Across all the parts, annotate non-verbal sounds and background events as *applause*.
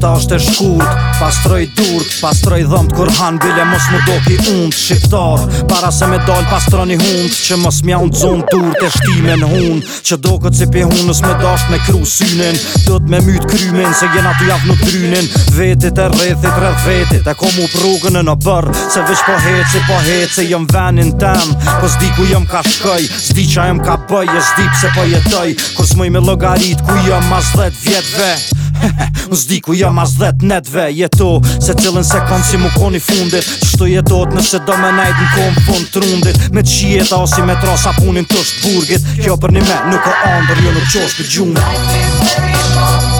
jeta është e shkurt Pastroj durt, pastroj dhëmt Kur han bile mos më do ki unt Shqiptar, para se me dal pastroni hund Që mos mja unë zonë durt e shtime në hun Që do këtë si hunës me dasht me kru synin Dët me myt krymin, se gjena tu javë në trynin Vetit e rrethit, rreth vetit E komu prugën e në bër Se vish po heci, po heci Jëm venin tem, po zdi ku jëm ka shkoj Zdi qa jëm ka bëj, e zdi pse po jetoj Kur smoj me logarit ku jëm mas 10 vjetve Më *laughs* zdi ku jam as dhe të netve Jeto, se cilën se kanë si mu koni fundit Qështu jetot nëse do me najt në kom pun të rundit Me të shjeta o si me trasa punin të shtë burgit Kjo për një me nuk o andër jo nuk qosht për gjumë Në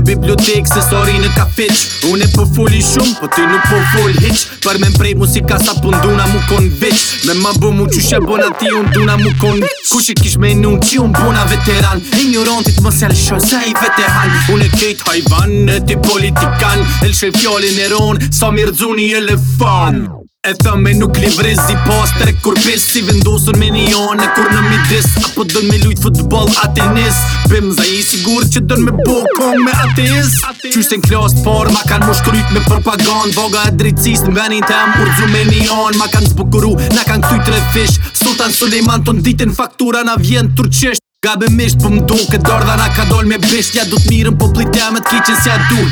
në bibliotek se sori në kafeq Une po fulli shumë, po ti nuk po fulli hiq Për me mprej mu si kasa pun po duna mu kon veq Me ma bu mu qyshe bona ti un duna mu kon Kush e kish me nun ki un buna veteran Ignorantit mos jel shose i veteran Une kejt hajvan e ti politikan El shel fjallin e ron, sa mirë dzuni elefan E e nuk livriz i poster kur pis Si vendosur me një anë e kur në mi dis Apo dën me lujt futbol ati nis Pim za i sigur që dën me bo po me ati is Qysh t'en klas ma kan mu shkryt me propagand Voga e dritsis në venin t'em urdzu me një anë Ma kan zbukuru, na kan ksuj tre fish Sultan Suleiman ton ditin faktura na vjen turqisht Gabe misht për po më dunke Dardha na ka me bisht Ja du të mirën për po plitja me të si a du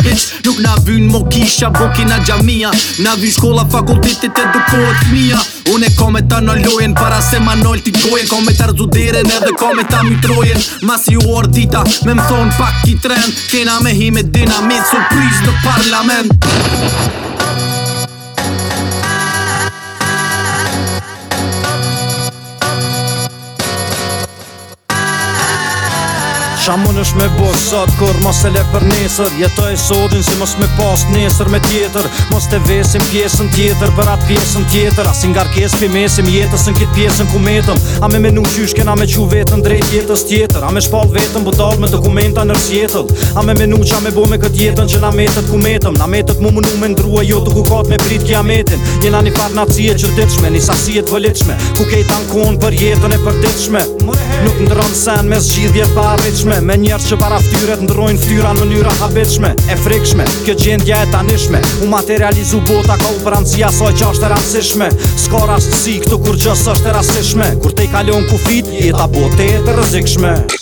nuk na vyn mo kisha Bo kina gjamia Na vyn shkolla fakultetit e du po mia Unë e kome ta në lojen Para se ma nol t'i kojen Kome ta rëzuderen edhe kome ta mitrojen Mas i uar dita me më thonë pak i tren Kena me hi me dinamit Surprise në parlament Qa më nësh me bo sot, kur mos e le për nesër Jetoj sotin si mos me pas nesër me tjetër Mos të vesim pjesën tjetër për atë pjesën tjetër Asin nga rkes për mesim jetës në kitë pjesën ku metëm A me menu qyshken, a me qu vetën drejt jetës tjetër A me shpal vetën butal me dokumenta në rësjetëll A me menu qa me bo me këtë jetën që na metët ku metëm Na metët mu më nu me ndrua jo të ku kat me prit kja metin Jena një farë nacije që ditëshme, një vëllitshme Ku kejtan kohën për jetën e për Nuk ndronë sen me zgjidhje pa rritshme Me njerë që para ftyret ndrojnë ftyra në njëra habeqme E frekshme, kjo gjendja e tanishme U materializu bota ka u prancia saj që është e rasishme Ska rastësi këtu kur gjësë është e rastishme Kur te i kalon kufit, jeta bote e të rëzikshme